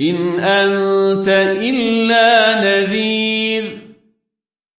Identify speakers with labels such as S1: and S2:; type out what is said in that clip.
S1: إن أنت إلا نذير.